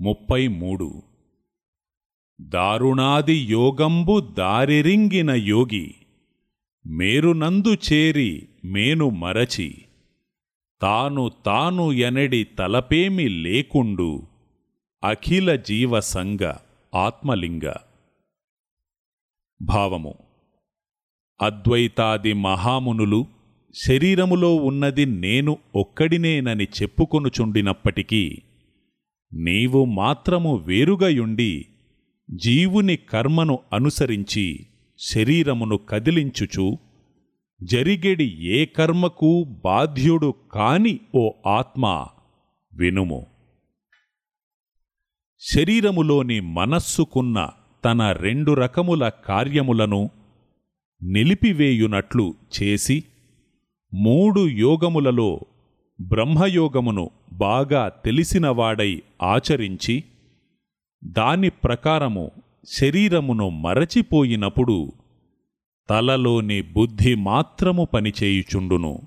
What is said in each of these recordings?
ముప్పై మూడు దారుణాది యోగంబు దారిరింగిన యోగి మేరునందు చేరి మేను మరచి తాను తాను ఎనడి తలపేమి లేకుండు అఖిల జీవ సంగ ఆత్మలింగ. భావము అద్వైతాది మహామునులు శరీరములో ఉన్నది నేను ఒక్కడినేనని చెప్పుకొనుచుండినప్పటికీ నీవు మాత్రము వేరుగయుండి జీవుని కర్మను అనుసరించి శరీరమును కదిలించుచు జరిగెడి ఏ కర్మకు బాధ్యుడు కాని ఓ ఆత్మ వినుము. శరీరములోని మనస్సుకున్న తన రెండు రకముల కార్యములను నిలిపివేయునట్లు చేసి మూడు యోగములలో బ్రహ్మయోగమును బాగా తెలిసినవాడై ఆచరించి దాని ప్రకారము శరీరమును మరచిపోయినప్పుడు తలలోని బుద్ధి మాత్రము పనిచేయుచుండును.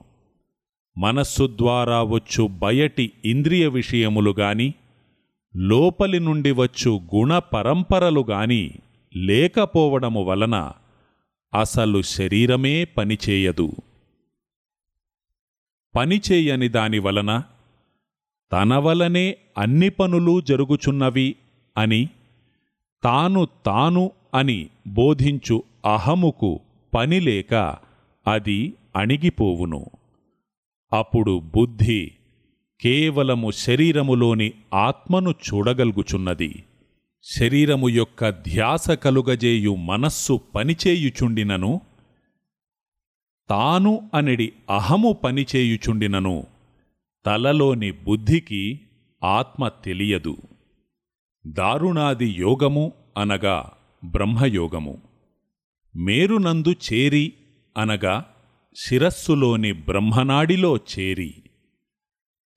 మనస్సు ద్వారా వచ్చు బయటి ఇంద్రియ విషయములు గాని లోపలి నుండి వచ్చు గుణ పరంపరలు గాని లేకపోవడము వలన అసలు శరీరమే పనిచేయదు. పనిచేయని దాని వలన తన వలనే అన్ని పనులు జరుగుచున్నవి అని తాను తాను అని బోధించు అహముకు పనిలేక అది అణిగిపోవును. అప్పుడు బుద్ధి కేవలము శరీరములోని ఆత్మను చూడగలుగుచున్నది. శరీరము యొక్క ధ్యాస కలుగజేయు మనస్సు పనిచేయుచుండినను తాను అనడి అహము పనిచేయుచుండినను తలలోని బుద్ధికి ఆత్మ తెలియదు. దారుణాది యోగము అనగా బ్రహ్మయోగము. మేరునందు చేరి అనగా శిరస్సులోని బ్రహ్మనాడిలో చేరి.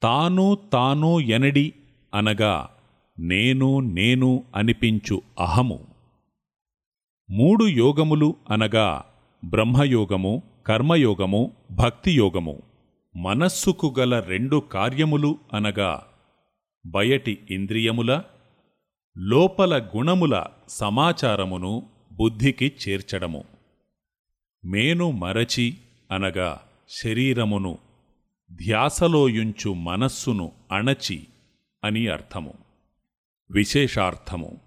తాను తాను ఎనడి అనగా నేను నేను అనిపించు అహము. మూడు యోగములు అనగా బ్రహ్మయోగము కర్మయోగము భక్తియోగము మనస్సుకు గల రెండు కార్యములు అనగా బయటి ఇంద్రియముల లోపల గుణముల సమాచారమును బుద్ధికి చేర్చడము. మేను మరచి అనగా శరీరమును ధ్యాసలోయుంచు మనస్సును అణచి అని అర్థము. విశేషార్థము.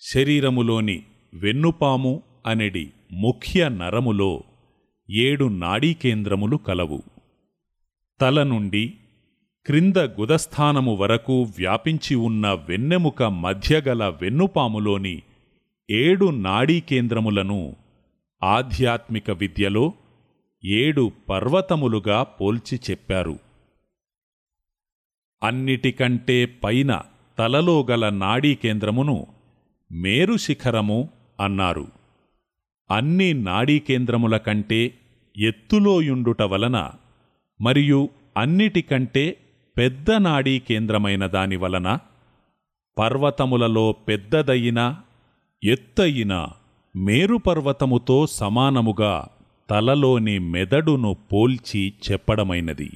శరీరములోని వెన్నుపాము అనెడి ముఖ్య నరములో ఏడు నాడీకేంద్రములు కలవు. తల నుండి క్రింద గుదస్థానము వరకు వ్యాపించి ఉన్న వెన్నెముక మధ్యగల వెన్నుపాములోని ఏడు నాడీకేంద్రములను ఆధ్యాత్మిక విద్యలో ఏడు పర్వతములుగా పోల్చి చెప్పారు. అన్నిటికంటే పైన తలలో గల నాడీకేంద్రమును మేరు శిఖరము అన్నారు. అన్ని నాడీ కేంద్రముల కంటే ఎత్తులోయుండుట వలన మరియు అన్నిటికంటే పెద్ద నాడీ కేంద్రమైన దాని వలన పర్వతములలో పెద్దదయిన ఎత్తయిన మేరుపర్వతముతో సమానముగా తలలోని మెదడును పోల్చి చెప్పడమైనది.